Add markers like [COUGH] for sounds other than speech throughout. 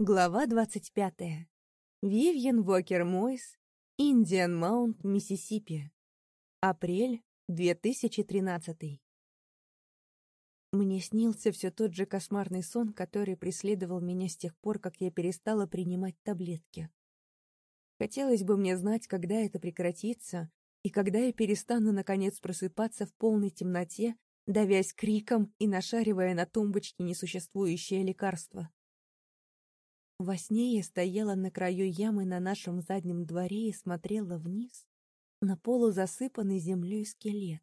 Глава 25. Вивьен Вокер Мойс, Индиан Маунт, Миссисипи. Апрель 2013. Мне снился все тот же кошмарный сон, который преследовал меня с тех пор, как я перестала принимать таблетки. Хотелось бы мне знать, когда это прекратится, и когда я перестану, наконец, просыпаться в полной темноте, давясь криком и нашаривая на тумбочке несуществующее лекарство. Во сне я стояла на краю ямы на нашем заднем дворе и смотрела вниз на полузасыпанный землей скелет.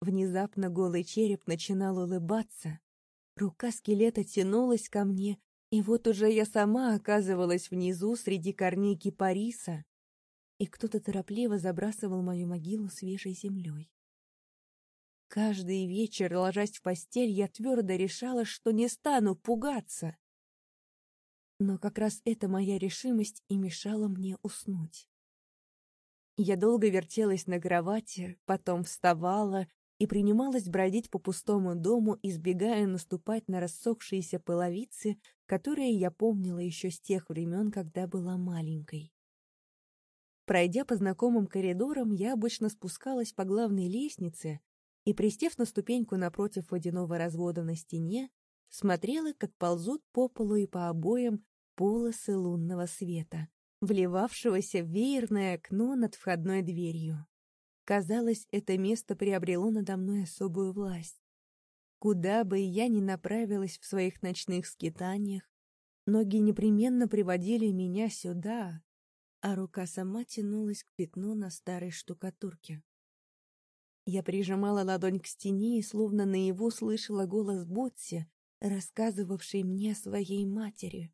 Внезапно голый череп начинал улыбаться, рука скелета тянулась ко мне, и вот уже я сама оказывалась внизу среди корней кипариса, и кто-то торопливо забрасывал мою могилу свежей землей. Каждый вечер, ложась в постель, я твердо решала, что не стану пугаться. Но как раз эта моя решимость и мешала мне уснуть. Я долго вертелась на кровати, потом вставала и принималась бродить по пустому дому, избегая наступать на рассохшиеся половицы, которые я помнила еще с тех времен, когда была маленькой. Пройдя по знакомым коридорам, я обычно спускалась по главной лестнице и, пристев на ступеньку напротив водяного развода на стене, смотрела, как ползут по полу и по обоям полосы лунного света, вливавшегося в веерное окно над входной дверью. Казалось, это место приобрело надо мной особую власть. Куда бы я ни направилась в своих ночных скитаниях, ноги непременно приводили меня сюда, а рука сама тянулась к пятну на старой штукатурке. Я прижимала ладонь к стене и словно наяву слышала голос Ботси, рассказывавший мне о своей матери.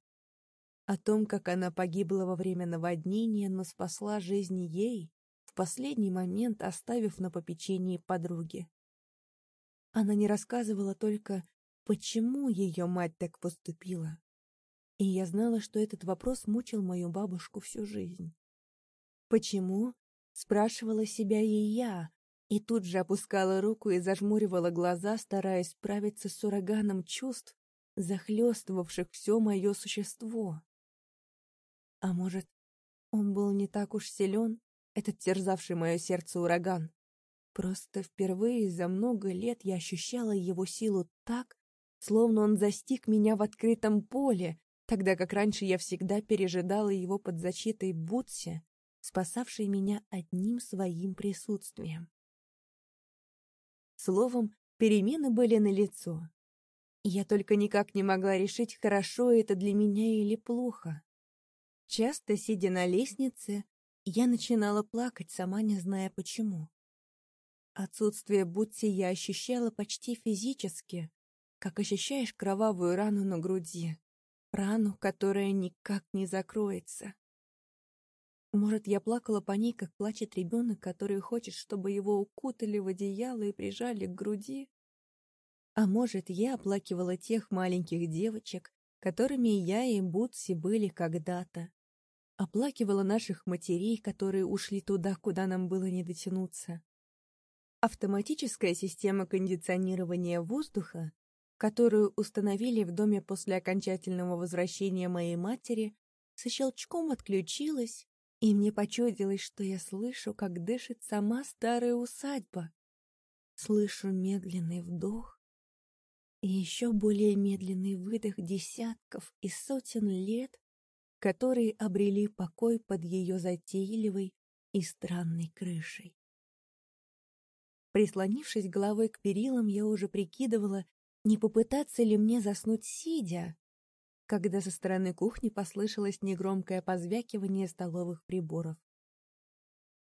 О том, как она погибла во время наводнения, но спасла жизнь ей, в последний момент оставив на попечении подруги. Она не рассказывала только, почему ее мать так поступила. И я знала, что этот вопрос мучил мою бабушку всю жизнь. «Почему?» — спрашивала себя и я, и тут же опускала руку и зажмуривала глаза, стараясь справиться с ураганом чувств, захлестывавших все мое существо. А может, он был не так уж силен, этот терзавший мое сердце ураган? Просто впервые за много лет я ощущала его силу так, словно он застиг меня в открытом поле, тогда как раньше я всегда пережидала его под защитой Бутси, спасавшей меня одним своим присутствием. Словом, перемены были налицо. Я только никак не могла решить, хорошо это для меня или плохо. Часто, сидя на лестнице, я начинала плакать, сама не зная почему. Отсутствие Бутси я ощущала почти физически, как ощущаешь кровавую рану на груди, рану, которая никак не закроется. Может, я плакала по ней, как плачет ребенок, который хочет, чтобы его укутали в одеяло и прижали к груди? А может, я оплакивала тех маленьких девочек, которыми я и Бутси были когда-то. Оплакивала наших матерей, которые ушли туда, куда нам было не дотянуться. Автоматическая система кондиционирования воздуха, которую установили в доме после окончательного возвращения моей матери, со щелчком отключилась, и мне почудилось, что я слышу, как дышит сама старая усадьба. Слышу медленный вдох и еще более медленный выдох десятков и сотен лет, которые обрели покой под ее затейливой и странной крышей. Прислонившись головой к перилам, я уже прикидывала, не попытаться ли мне заснуть сидя, когда со стороны кухни послышалось негромкое позвякивание столовых приборов.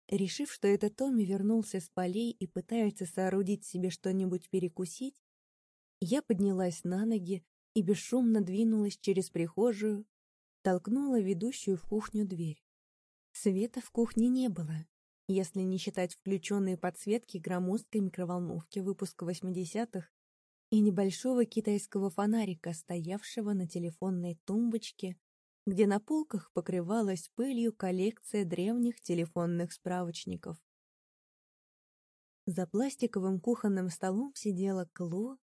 Решив, что это Томми вернулся с полей и пытается соорудить себе что-нибудь перекусить, я поднялась на ноги и бесшумно двинулась через прихожую, толкнула ведущую в кухню дверь. Света в кухне не было, если не считать включенные подсветки громоздкой микроволновки выпуска 80-х и небольшого китайского фонарика, стоявшего на телефонной тумбочке, где на полках покрывалась пылью коллекция древних телефонных справочников. За пластиковым кухонным столом сидела Кло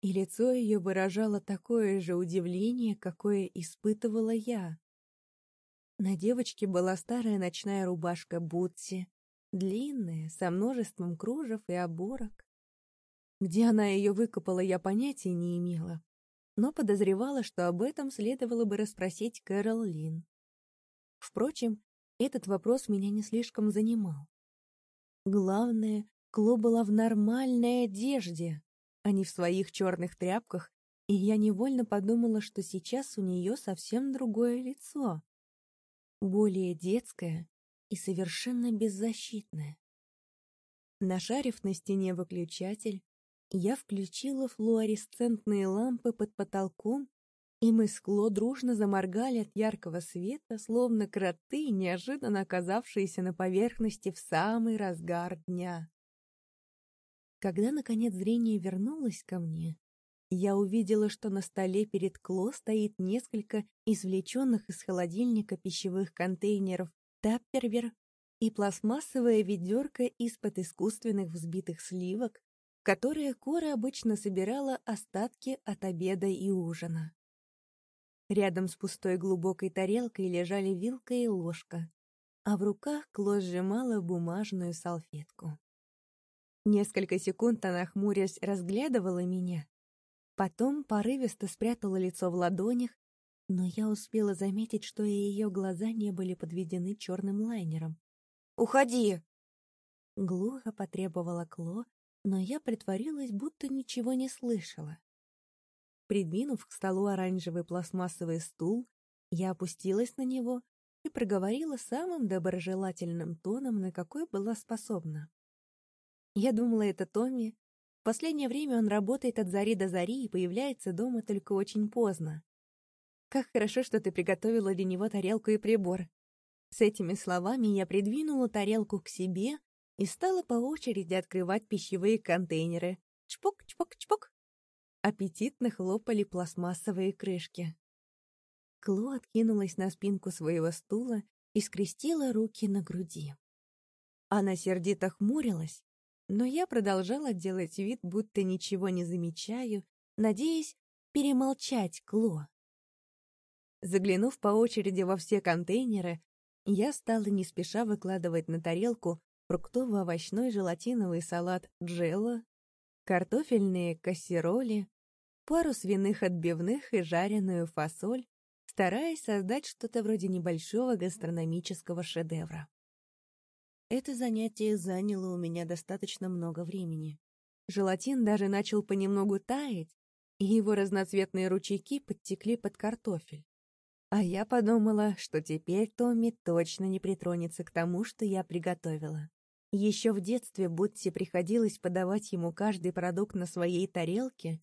и лицо ее выражало такое же удивление, какое испытывала я. На девочке была старая ночная рубашка Бутси, длинная, со множеством кружев и оборок. Где она ее выкопала, я понятия не имела, но подозревала, что об этом следовало бы расспросить Кэрол Лин. Впрочем, этот вопрос меня не слишком занимал. Главное, Кло была в нормальной одежде, а не в своих черных тряпках, и я невольно подумала, что сейчас у нее совсем другое лицо. Более детское и совершенно беззащитное. Нашарив на стене выключатель, я включила флуоресцентные лампы под потолком и мы с Кло дружно заморгали от яркого света, словно кроты, неожиданно оказавшиеся на поверхности в самый разгар дня. Когда, наконец, зрение вернулось ко мне, я увидела, что на столе перед Кло стоит несколько извлеченных из холодильника пищевых контейнеров таппервер и пластмассовая ведерко из-под искусственных взбитых сливок, которые Кора обычно собирала остатки от обеда и ужина. Рядом с пустой глубокой тарелкой лежали вилка и ложка, а в руках Кло сжимала бумажную салфетку. Несколько секунд она, хмурясь, разглядывала меня. Потом порывисто спрятала лицо в ладонях, но я успела заметить, что и ее глаза не были подведены черным лайнером. «Уходи!» Глухо потребовала Кло, но я притворилась, будто ничего не слышала. Придвинув к столу оранжевый пластмассовый стул, я опустилась на него и проговорила самым доброжелательным тоном, на какой была способна. Я думала, это Томми. В последнее время он работает от зари до зари и появляется дома только очень поздно. Как хорошо, что ты приготовила для него тарелку и прибор. С этими словами я придвинула тарелку к себе и стала по очереди открывать пищевые контейнеры. Чпок, чпок, чпок. Аппетитно хлопали пластмассовые крышки. Кло откинулась на спинку своего стула и скрестила руки на груди. Она сердито хмурилась, но я продолжала делать вид, будто ничего не замечаю, надеясь перемолчать Кло. Заглянув по очереди во все контейнеры, я стала не спеша выкладывать на тарелку фруктово-овощной желатиновый салат джелло, картофельные кассероли, пару свиных отбивных и жареную фасоль, стараясь создать что-то вроде небольшого гастрономического шедевра. Это занятие заняло у меня достаточно много времени. Желатин даже начал понемногу таять, и его разноцветные ручейки подтекли под картофель. А я подумала, что теперь Томми точно не притронется к тому, что я приготовила. Еще в детстве Бутти приходилось подавать ему каждый продукт на своей тарелке,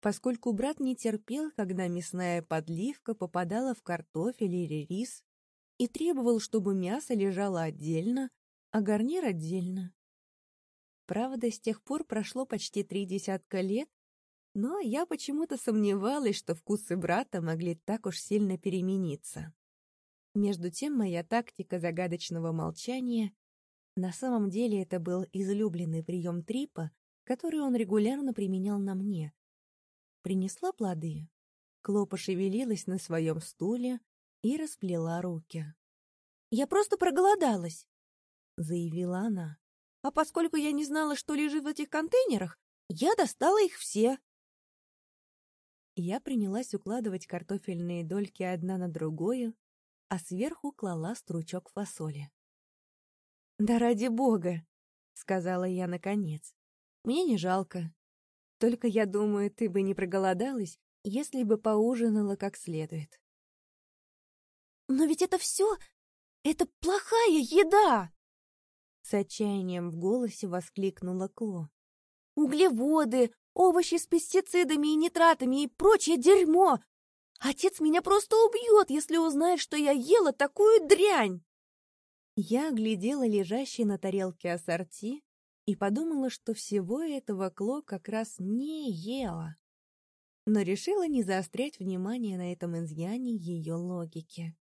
поскольку брат не терпел, когда мясная подливка попадала в картофель или рис, и требовал, чтобы мясо лежало отдельно, а гарнир отдельно. Правда, с тех пор прошло почти три десятка лет, но я почему-то сомневалась, что вкусы брата могли так уж сильно перемениться. Между тем, моя тактика загадочного молчания на самом деле это был излюбленный прием Трипа, который он регулярно применял на мне. Принесла плоды. Кло пошевелилась на своем стуле и расплела руки. «Я просто проголодалась», — заявила она. «А поскольку я не знала, что лежит в этих контейнерах, я достала их все». Я принялась укладывать картофельные дольки одна на другую, а сверху клала стручок фасоли. «Да ради бога!» — сказала я наконец. «Мне не жалко. Только я думаю, ты бы не проголодалась, если бы поужинала как следует». «Но ведь это все... Это плохая еда!» С отчаянием в голосе воскликнула Кло. «Углеводы, овощи с пестицидами и нитратами и прочее дерьмо! Отец меня просто убьет, если узнает, что я ела такую дрянь!» Я оглядела лежащий на тарелке ассорти и подумала, что всего этого Кло как раз не ела. Но решила не заострять внимание на этом изъяне ее логики.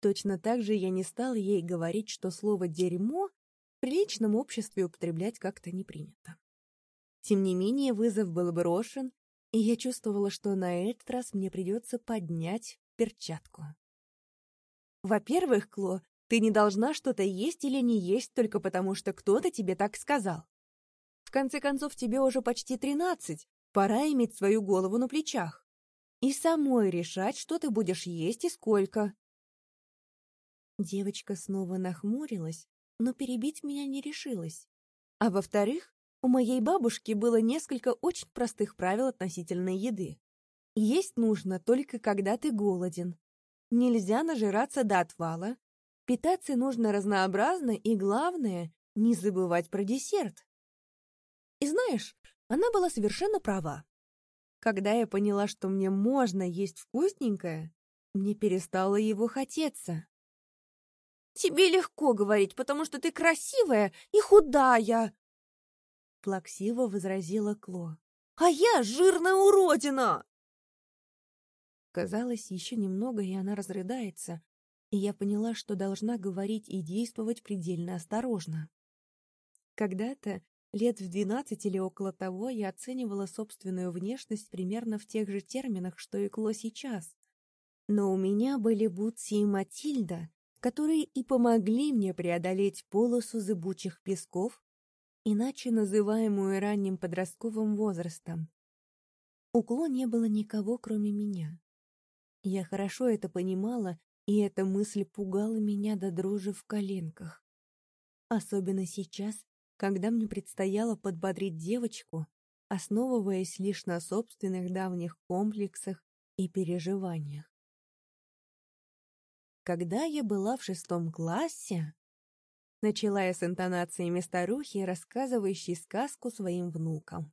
Точно так же я не стала ей говорить, что слово «дерьмо» в приличном обществе употреблять как-то не принято. Тем не менее, вызов был брошен, и я чувствовала, что на этот раз мне придется поднять перчатку. Во-первых, Кло, ты не должна что-то есть или не есть только потому, что кто-то тебе так сказал. В конце концов, тебе уже почти тринадцать, пора иметь свою голову на плечах. И самой решать, что ты будешь есть и сколько. Девочка снова нахмурилась, но перебить меня не решилась. А во-вторых, у моей бабушки было несколько очень простых правил относительно еды. Есть нужно только когда ты голоден. Нельзя нажираться до отвала. Питаться нужно разнообразно и, главное, не забывать про десерт. И знаешь, она была совершенно права. Когда я поняла, что мне можно есть вкусненькое, мне перестало его хотеться. Тебе легко говорить, потому что ты красивая и худая, плаксиво возразила Кло. А я жирная уродина. Казалось, еще немного, и она разрыдается, и я поняла, что должна говорить и действовать предельно осторожно. Когда-то, лет в двенадцать или около того, я оценивала собственную внешность примерно в тех же терминах, что и Кло сейчас. Но у меня были Бутси и Матильда, которые и помогли мне преодолеть полосу зыбучих песков, иначе называемую ранним подростковым возрастом. У Кло не было никого, кроме меня. Я хорошо это понимала, и эта мысль пугала меня до дрожи в коленках. Особенно сейчас, когда мне предстояло подбодрить девочку, основываясь лишь на собственных давних комплексах и переживаниях. Когда я была в шестом классе, начала я с интонациями старухи, рассказывающей сказку своим внукам.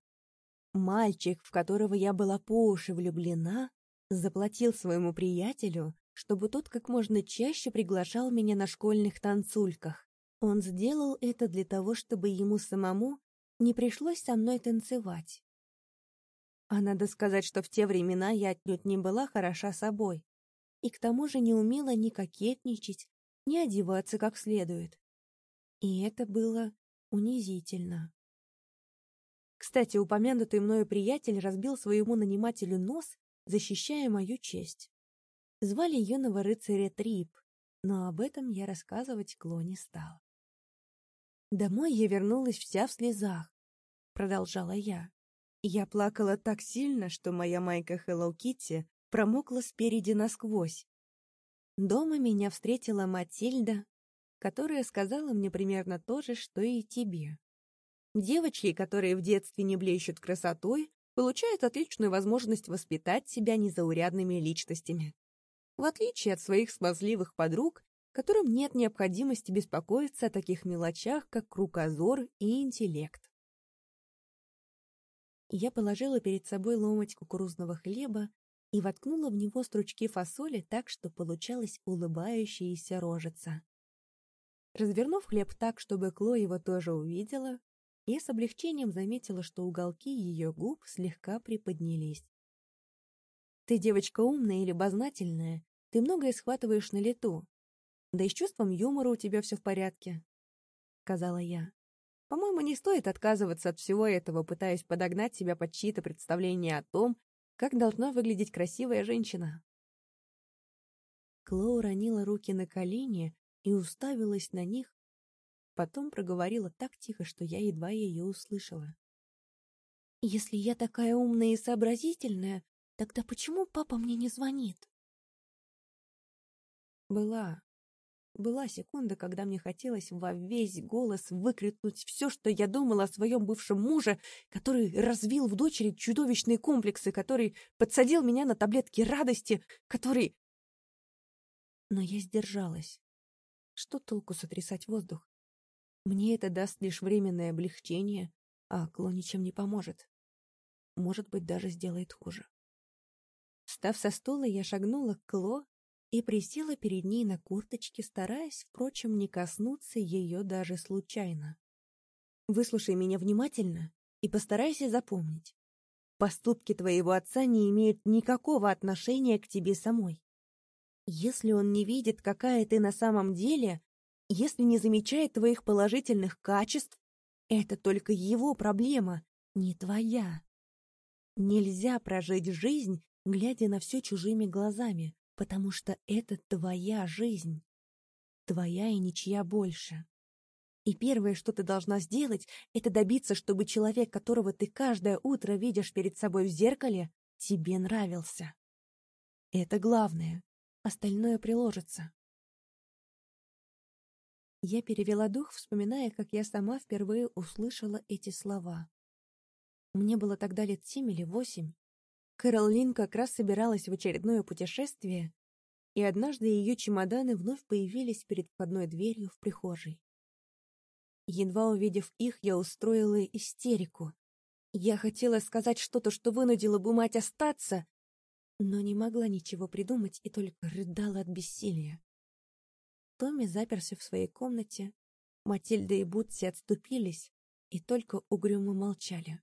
Мальчик, в которого я была по уши влюблена, заплатил своему приятелю, чтобы тот как можно чаще приглашал меня на школьных танцульках. Он сделал это для того, чтобы ему самому не пришлось со мной танцевать. А надо сказать, что в те времена я отнюдь не была хороша собой и к тому же не умела ни кокетничать, ни одеваться как следует. И это было унизительно. Кстати, упомянутый мною приятель разбил своему нанимателю нос, защищая мою честь. Звали юного рыцаря Трип, но об этом я рассказывать Кло не стала. Домой я вернулась вся в слезах, продолжала я. Я плакала так сильно, что моя майка Hello Kitty промокла спереди насквозь. Дома меня встретила Матильда, которая сказала мне примерно то же, что и тебе. Девочки, которые в детстве не блещут красотой, получают отличную возможность воспитать себя незаурядными личностями. В отличие от своих смазливых подруг, которым нет необходимости беспокоиться о таких мелочах, как кругозор и интеллект. Я положила перед собой ломоть кукурузного хлеба и воткнула в него стручки фасоли так, что получалась улыбающаяся рожица. Развернув хлеб так, чтобы Кло его тоже увидела, я с облегчением заметила, что уголки ее губ слегка приподнялись. «Ты девочка умная и любознательная, ты многое схватываешь на лету. Да и с чувством юмора у тебя все в порядке», — сказала я. «По-моему, не стоит отказываться от всего этого, пытаясь подогнать себя под чьи-то представления о том, как должна выглядеть красивая женщина? Кло уронила руки на колени и уставилась на них, потом проговорила так тихо, что я едва ее услышала. «Если я такая умная и сообразительная, тогда почему папа мне не звонит?» Была, была секунда, когда мне хотелось во весь голос выкрикнуть все, что я думала о своем бывшем муже, который развил в дочери чудовищные комплексы, который подсадил меня на таблетки радости, который... Но я сдержалась. Что толку сотрясать воздух? Мне это даст лишь временное облегчение, а Кло ничем не поможет. Может быть, даже сделает хуже. Встав со стула, я шагнула к Кло и присела перед ней на курточке, стараясь, впрочем, не коснуться ее даже случайно. «Выслушай меня внимательно и постарайся запомнить. Поступки твоего отца не имеют никакого отношения к тебе самой. Если он не видит, какая ты на самом деле, если не замечает твоих положительных качеств, это только его проблема, не твоя. Нельзя прожить жизнь, глядя на все чужими глазами, потому что это твоя жизнь. Твоя и ничья больше. И первое, что ты должна сделать, это добиться, чтобы человек, которого ты каждое утро видишь перед собой в зеркале, тебе нравился. Это главное. Остальное приложится. Я перевела дух, вспоминая, как я сама впервые услышала эти слова. Мне было тогда лет семь или восемь. Кэрол как раз собиралась в очередное путешествие, и однажды ее чемоданы вновь появились перед входной дверью в прихожей. Едва увидев их, я устроила истерику. Я хотела сказать что-то, что вынудило бы мать остаться, но не могла ничего придумать и только рыдала от бессилия. Томми заперся в своей комнате, Матильда и Бутси отступились и только угрюмо молчали.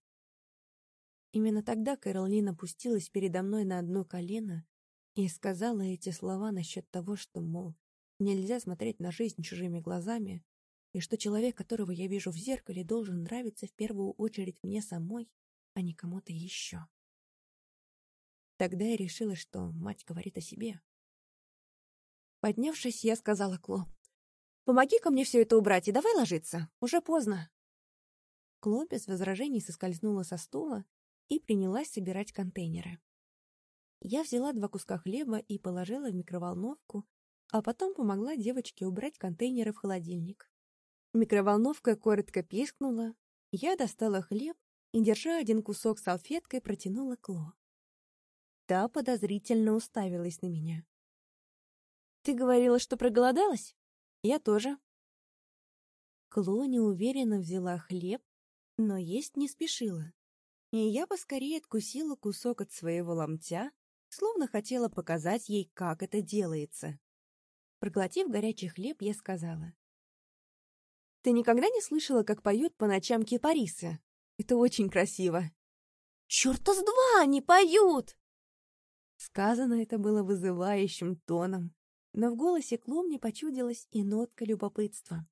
Именно тогда Кэролин опустилась передо мной на одно колено и сказала эти слова насчет того, что, мол, нельзя смотреть на жизнь чужими глазами, и что человек, которого я вижу в зеркале, должен нравиться в первую очередь мне самой, а не кому-то еще. Тогда я решила, что мать говорит о себе. Поднявшись, я сказала Кло, «Помоги-ка мне все это убрать и давай ложиться, уже поздно». Кло без возражений соскользнула со стула и принялась собирать контейнеры. Я взяла два куска хлеба и положила в микроволновку, а потом помогла девочке убрать контейнеры в холодильник. Микроволновка коротко пискнула, я достала хлеб и, держа один кусок салфеткой, протянула Кло. Та подозрительно уставилась на меня. «Ты говорила, что проголодалась?» «Я тоже». Кло неуверенно взяла хлеб, но есть не спешила. И я поскорее откусила кусок от своего ломтя, словно хотела показать ей, как это делается. Проглотив горячий хлеб, я сказала. Ты никогда не слышала, как поют по ночам кипарисы? Это очень красиво. Чёрта с два они поют! Сказано это было вызывающим тоном, но в голосе Кло мне почудилась и нотка любопытства.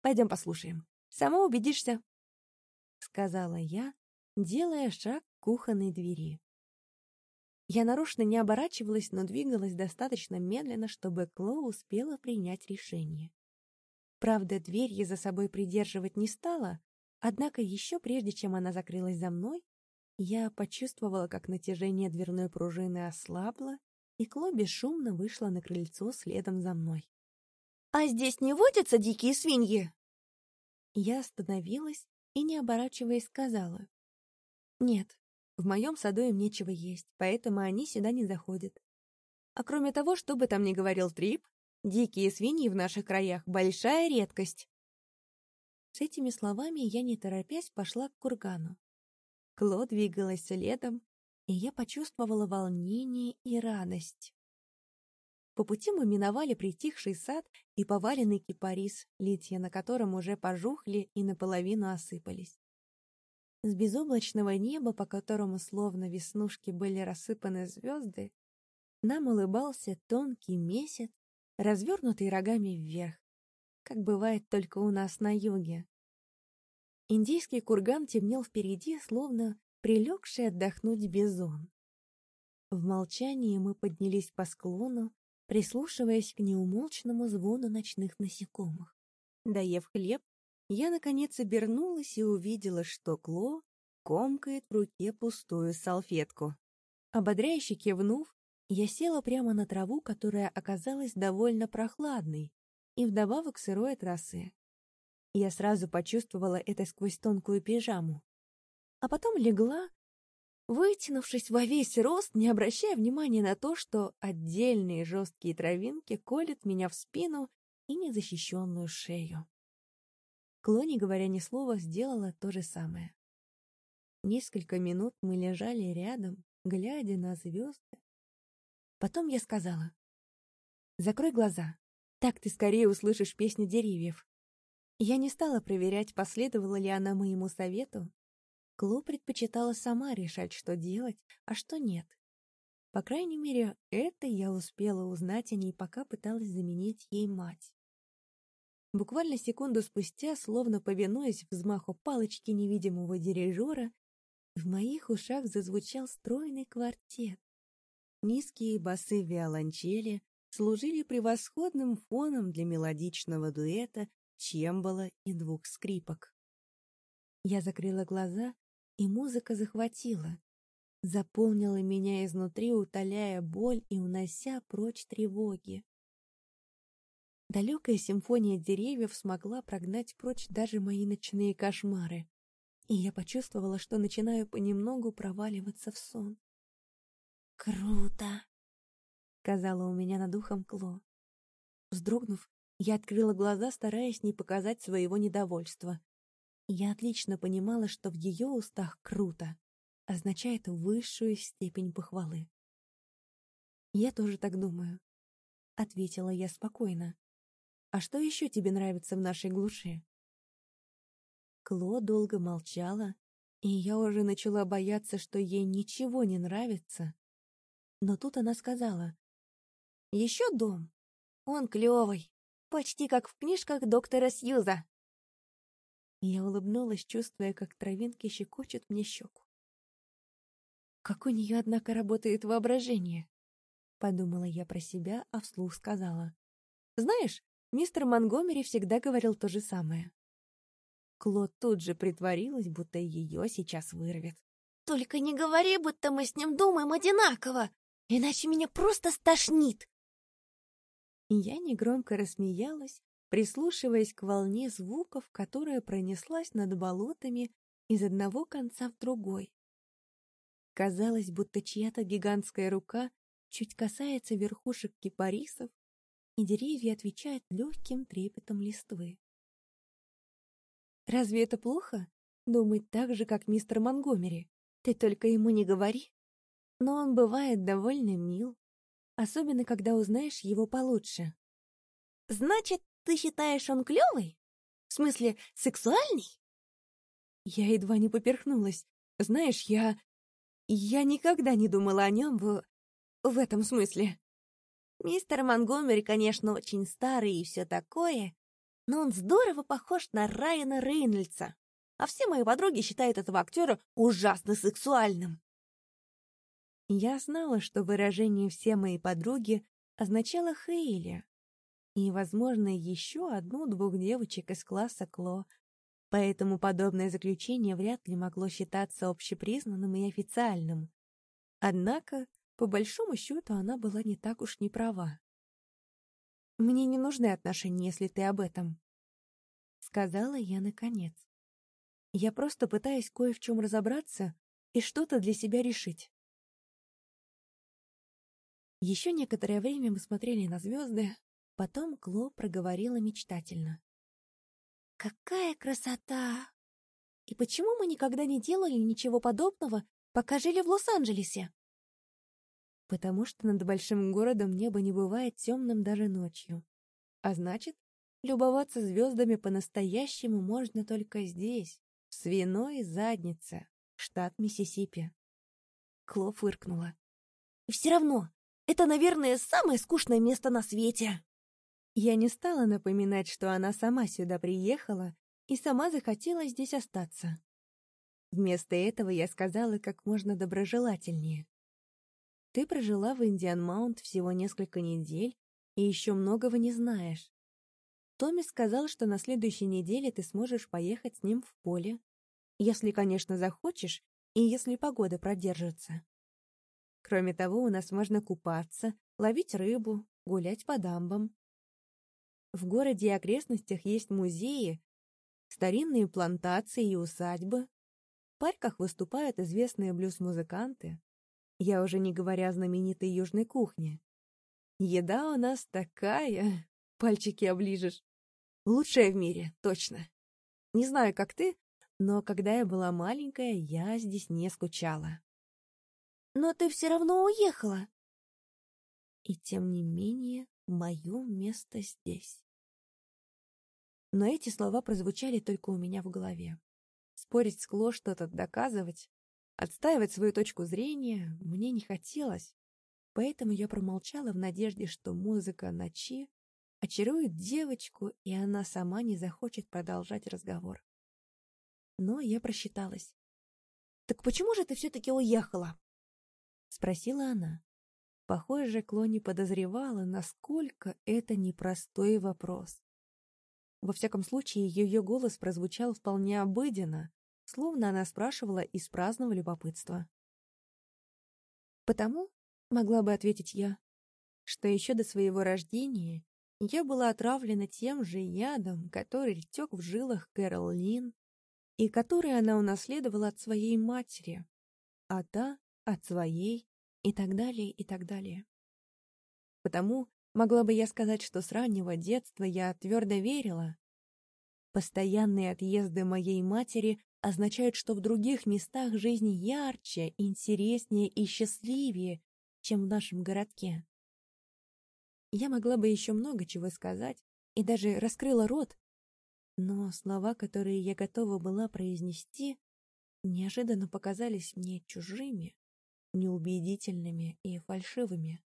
Пойдем послушаем. Сама убедишься, — сказала я, делая шаг к кухонной двери. Я нарочно не оборачивалась, но двигалась достаточно медленно, чтобы Кло успела принять решение. Правда, дверь я за собой придерживать не стала, однако еще прежде, чем она закрылась за мной, я почувствовала, как натяжение дверной пружины ослабло, и Кло бесшумно вышла на крыльцо следом за мной. «А здесь не водятся дикие свиньи?» Я остановилась и, не оборачиваясь, сказала. «Нет, в моем саду им нечего есть, поэтому они сюда не заходят. А кроме того, что бы там ни говорил Трип, Дикие свиньи в наших краях — большая редкость. С этими словами я, не торопясь, пошла к кургану. Кло двигалась следом, и я почувствовала волнение и радость. По пути мы миновали притихший сад и поваленный кипарис, листья на котором уже пожухли и наполовину осыпались. С безоблачного неба, по которому словно веснушки были рассыпаны звезды, нам улыбался тонкий месяц развернутый рогами вверх, как бывает только у нас на юге. Индийский курган темнел впереди, словно прилегший отдохнуть бизон. В молчании мы поднялись по склону, прислушиваясь к неумолчному звону ночных насекомых. Доев хлеб, я, наконец, обернулась и увидела, что Кло комкает в руке пустую салфетку. Ободряюще кивнув, я села прямо на траву, которая оказалась довольно прохладной и вдобавок сырой от росы. Я сразу почувствовала это сквозь тонкую пижаму. А потом легла, вытянувшись во весь рост, не обращая внимания на то, что отдельные жесткие травинки колят меня в спину и незащищенную шею. Кло, не говоря ни слова, сделала то же самое. Несколько минут мы лежали рядом, глядя на звезды, Потом я сказала. «Закрой глаза. Так ты скорее услышишь песню деревьев». Я не стала проверять, последовала ли она моему совету. Кло предпочитала сама решать, что делать, а что нет. По крайней мере, это я успела узнать о ней, пока пыталась заменить ей мать. Буквально секунду спустя, словно повинуясь взмаху палочки невидимого дирижера, В моих ушах зазвучал стройный квартет. Низкие басы виолончели служили превосходным фоном для мелодичного дуэта чембала и двух скрипок. Я закрыла глаза, и музыка захватила, заполнила меня изнутри, утоляя боль и унося прочь тревоги. Далекая симфония деревьев смогла прогнать прочь даже мои ночные кошмары, и я почувствовала, что начинаю понемногу проваливаться в сон. «Круто!» — сказала у меня над ухом Кло. Вздрогнув, я открыла глаза, стараясь не показать своего недовольства. Я отлично понимала, что в ее устах «круто» означает высшую степень похвалы. «Я тоже так думаю», — ответила я спокойно. «А что еще тебе нравится в нашей глуши?» Кло долго молчала, и я уже начала бояться, что ей ничего не нравится. Но тут она сказала. «Еще дом. Он клевый. Почти как в книжках доктора Сьюза. Я улыбнулась, чувствуя, как травинки щекочут мне щеку. Как у нее, однако, работает воображение. Подумала я про себя, а вслух сказала. Знаешь, мистер Монгомери всегда говорил то же самое. Клод тут же притворилась, будто ее сейчас вырвет. «Только не говори, будто мы с ним думаем одинаково, иначе меня просто стошнит!» Я негромко рассмеялась, прислушиваясь к волне звуков, которая пронеслась над болотами из одного конца в другой. Казалось, будто чья-то гигантская рука чуть касается верхушек кипарисов, и деревья отвечают легким трепетом листвы. Разве это плохо? Думать так же, как мистер Монгомери. Ты только ему не говори. Но он бывает довольно мил, особенно когда узнаешь его получше. Значит, ты считаешь он клевый? В смысле, сексуальный? Я едва не поперхнулась. Знаешь, я... Я никогда не думала о нем в... в этом смысле. Мистер Монгомери, конечно, очень старый и все такое, но он здорово похож на Райана Рейнольдса, а все мои подруги считают этого актера ужасно сексуальным. Я знала, что выражение «все мои подруги» означало Хейли и, возможно, еще одну-двух девочек из класса Кло, поэтому подобное заключение вряд ли могло считаться общепризнанным и официальным. Однако, по большому счету, она была не так уж не права. «Мне не нужны отношения, если ты об этом», — сказала я наконец. «Я просто пытаюсь кое в чем разобраться и что-то для себя решить». Еще некоторое время мы смотрели на звезды, потом Кло проговорила мечтательно. «Какая красота! И почему мы никогда не делали ничего подобного, пока жили в Лос-Анджелесе?» «Потому что над большим городом небо не бывает темным даже ночью. А значит, любоваться звездами по-настоящему можно только здесь, в свиной заднице, штат Миссисипи». Кло фыркнула. «И все равно, это, наверное, самое скучное место на свете. Я не стала напоминать, что она сама сюда приехала и сама захотела здесь остаться. Вместо этого я сказала как можно доброжелательнее. Ты прожила в Индиан-Маунт всего несколько недель и еще многого не знаешь. Томми сказал, что на следующей неделе ты сможешь поехать с ним в поле, если, конечно, захочешь и если погода продержится. Кроме того, у нас можно купаться, ловить рыбу, гулять по дамбам. В городе и окрестностях есть музеи, старинные плантации и усадьбы. В парках выступают известные блюз-музыканты. Я уже не говоря о знаменитой южной кухне. Еда у нас такая, [LAUGHS] пальчики оближешь. Лучшая в мире, точно. Не знаю, как ты, но когда я была маленькая, я здесь не скучала. Но ты все равно уехала. И тем не менее, мое место здесь. Но эти слова прозвучали только у меня в голове. Спорить с Кло, что-то доказывать, отстаивать свою точку зрения мне не хотелось, поэтому я промолчала в надежде, что музыка ночи очарует девочку, и она сама не захочет продолжать разговор. Но я просчиталась. «Так почему же ты все-таки уехала?» — спросила она. Похоже, Клони подозревала, насколько это непростой вопрос. Во всяком случае, ее голос прозвучал вполне обыденно, словно она спрашивала из праздного любопытства. «Потому, — могла бы ответить я, — что еще до своего рождения я была отравлена тем же ядом, который тек в жилах Кэрол Лин и который она унаследовала от своей матери, а та — от своей и так далее, и так далее. Потому могла бы я сказать, что с раннего детства я твердо верила. Постоянные отъезды моей матери означают, что в других местах жизнь ярче, интереснее и счастливее, чем в нашем городке. Я могла бы еще много чего сказать и даже раскрыла рот, но слова, которые я готова была произнести, неожиданно показались мне чужими неубедительными и фальшивыми.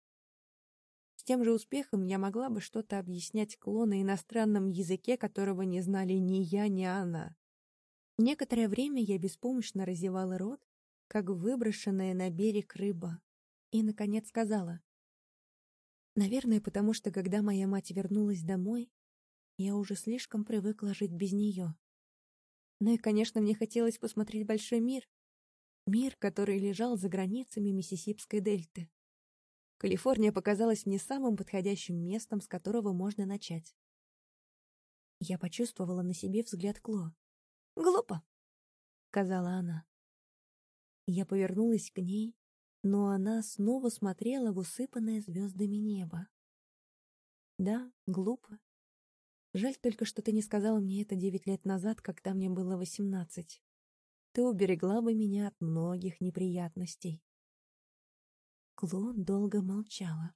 С тем же успехом я могла бы что-то объяснять Кло на иностранном языке, которого не знали ни я, ни она. Некоторое время я беспомощно разевала рот, как выброшенная на берег рыба, и, наконец, сказала. Наверное, потому что, когда моя мать вернулась домой, я уже слишком привыкла жить без нее. Ну и, конечно, мне хотелось посмотреть большой мир, Мир, который лежал за границами Миссисипской дельты. Калифорния показалась мне самым подходящим местом, с которого можно начать. Я почувствовала на себе взгляд Кло. «Глупо», — сказала она. Я повернулась к ней, но она снова смотрела в усыпанное звездами небо. Да, глупо. Жаль только, что ты не сказала мне это девять лет назад, когда мне было восемнадцать ты уберегла бы меня от многих неприятностей. Кло долго молчала.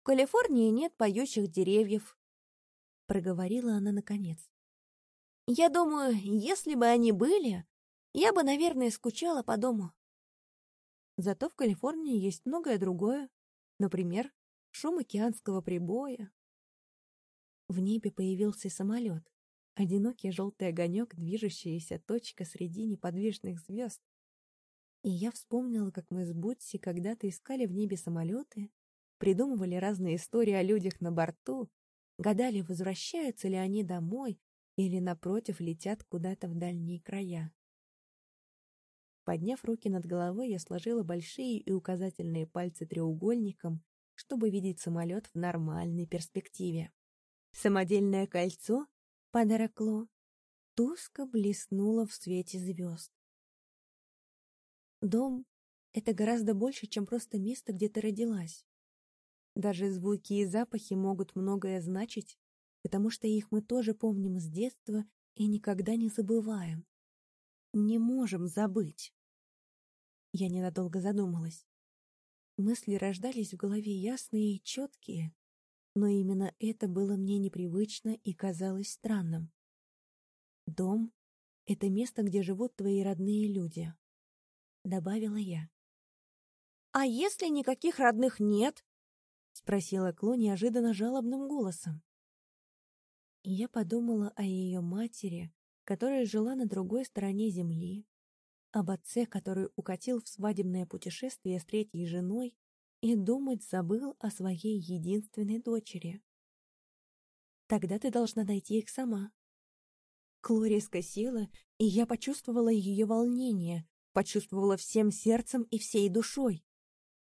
«В Калифорнии нет поющих деревьев», — проговорила она наконец. «Я думаю, если бы они были, я бы, наверное, скучала по дому». Зато в Калифорнии есть многое другое, например, шум океанского прибоя. В небе появился самолет. Одинокий желтый огонек, движущаяся точка среди неподвижных звезд. И я вспомнила, как мы с Бутси когда-то искали в небе самолеты, придумывали разные истории о людях на борту, гадали, возвращаются ли они домой или, напротив, летят куда-то в дальние края. Подняв руки над головой, я сложила большие и указательные пальцы треугольником, чтобы видеть самолет в нормальной перспективе. Самодельное кольцо Подарок Ло тускло блеснуло в свете звезд. Дом — это гораздо больше, чем просто место, где ты родилась. Даже звуки и запахи могут многое значить, потому что их мы тоже помним с детства и никогда не забываем. Не можем забыть. Я ненадолго задумалась. Мысли рождались в голове ясные и четкие, но именно это было мне непривычно и казалось странным. «Дом — это место, где живут твои родные люди», — добавила я. «А если никаких родных нет?» — спросила Кло неожиданно жалобным голосом. И я подумала о ее матери, которая жила на другой стороне земли, об отце, который укатил в свадебное путешествие с третьей женой и думать забыл о своей единственной дочери. Тогда ты должна найти их сама. Клори скосила, и я почувствовала ее волнение, почувствовала всем сердцем и всей душой.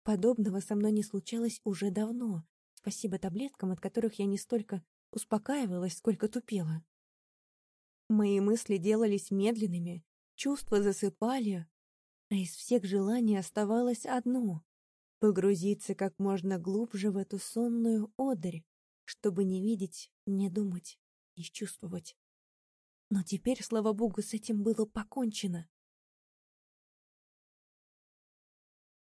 Подобного со мной не случалось уже давно, спасибо таблеткам, от которых я не столько успокаивалась, сколько тупела. Мои мысли делались медленными, чувства засыпали, а из всех желаний оставалось одно погрузиться как можно глубже в эту сонную одырь, чтобы не видеть, не думать, не чувствовать. Но теперь, слава богу, с этим было покончено.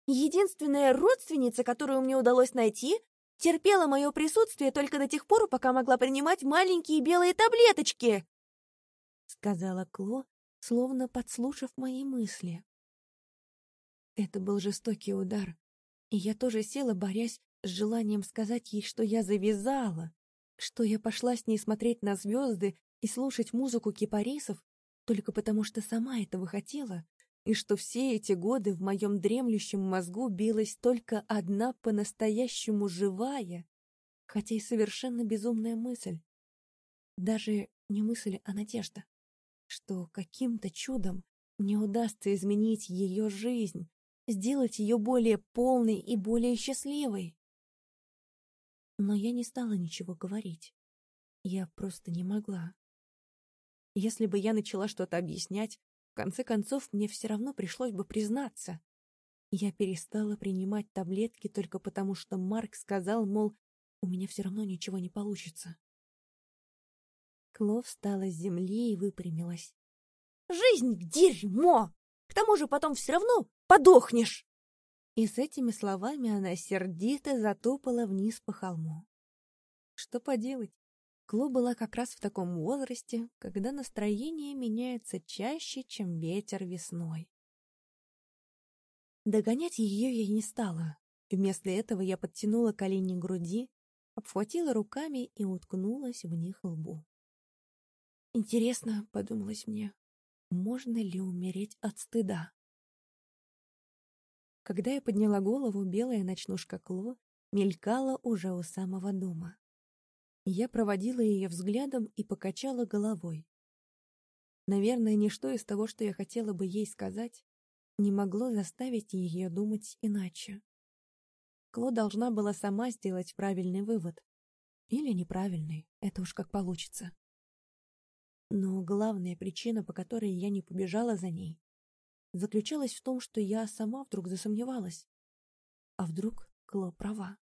Единственная родственница, которую мне удалось найти, терпела мое присутствие только до тех пор, пока могла принимать маленькие белые таблеточки, — сказала Кло, словно подслушав мои мысли. Это был жестокий удар, и я тоже села, борясь с желанием сказать ей, что я завязала, что я пошла с ней смотреть на звезды и слушать музыку кипарисов только потому, что сама этого хотела, и что все эти годы в моем дремлющем мозгу билась только одна по-настоящему живая, хотя и совершенно безумная мысль. Даже не мысль, а надежда, что каким-то чудом мне удастся изменить ее жизнь, сделать ее более полной и более счастливой. Но я не стала ничего говорить. Я просто не могла. Если бы я начала что-то объяснять, в конце концов мне все равно пришлось бы признаться. Я перестала принимать таблетки только потому, что Марк сказал, мол, у меня все равно ничего не получится. Кло встала с земли и выпрямилась. «Жизнь — дерьмо! К тому же потом все равно подохнешь!» И с этими словами она сердито затопала вниз по холму. Что поделать? Кло была как раз в таком возрасте, когда настроение меняется чаще, чем ветер весной. Догонять ее я не стала. Вместо этого я подтянула колени к груди, обхватила руками и уткнулась в них лбу. Интересно, — подумалось мне, — можно ли умереть от стыда? Когда я подняла голову, белая ночнушка Кло мелькала уже у самого дома. Я проводила ее взглядом и покачала головой. Наверное, ничто из того, что я хотела бы ей сказать, не могло заставить ее думать иначе. Кло должна была сама сделать правильный вывод. Или неправильный, это уж как получится. Но главная причина, по которой я не побежала за ней, заключалась в том, что я сама вдруг засомневалась. А вдруг Кло права?